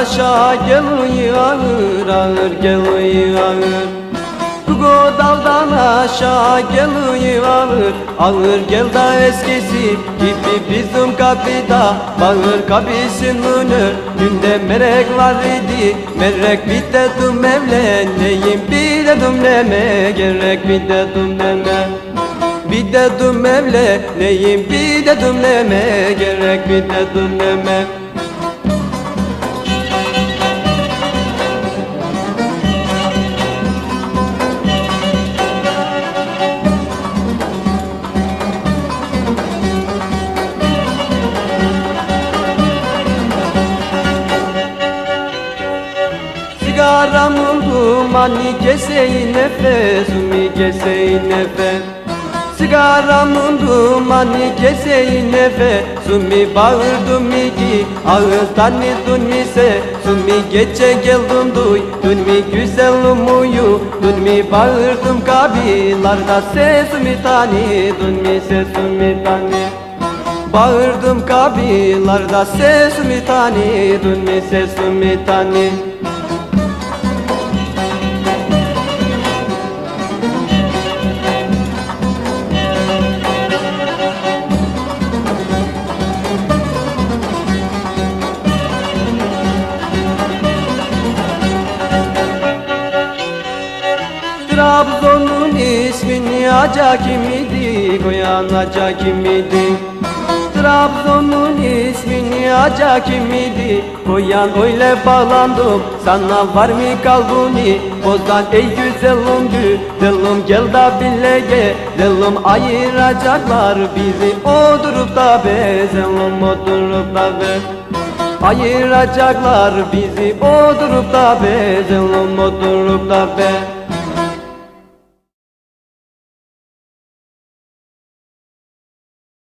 aşağı geliyor ağır ağır geliyor ağır. Tugo daldan aşağı geliyor ağır Ağır gel da eskisi gibi bizim kapıda Bağır kapısının önünde merek var idi Merek bir dedim evleneyim bir dedim deme Gerek bir dedim deme bir dedim evleneyim bir dedim deme Gerek bir dedim deme Sigaramın dumanı keseyi nefesimi keseyi nefes? Sigaramın dumanı keseyi nefesimi bağırdım iki? Ağız tanıdın mi se? Sumi geçe geldim duy? Dün mi güzelim uyu Dün mi bağırdım kabilarda Sesimi tanıdın mi sesimi tanı Bağırdım kabilarda Sesimi tanıdın mi sesimi tanı Trabzon'un ismini Aca kimidi Koyan Aca kimidi Trabzon'un ismini Aca kimidi Koyan öyle bağlandım Sana var mı kalbuni Bozdan ey güzelim güzelim Gel da bile gelelim Ayıracaklar bizi Odurup da bezelim Odurup da bezelim Ayıracaklar bizi odurup da bezelim odurup da be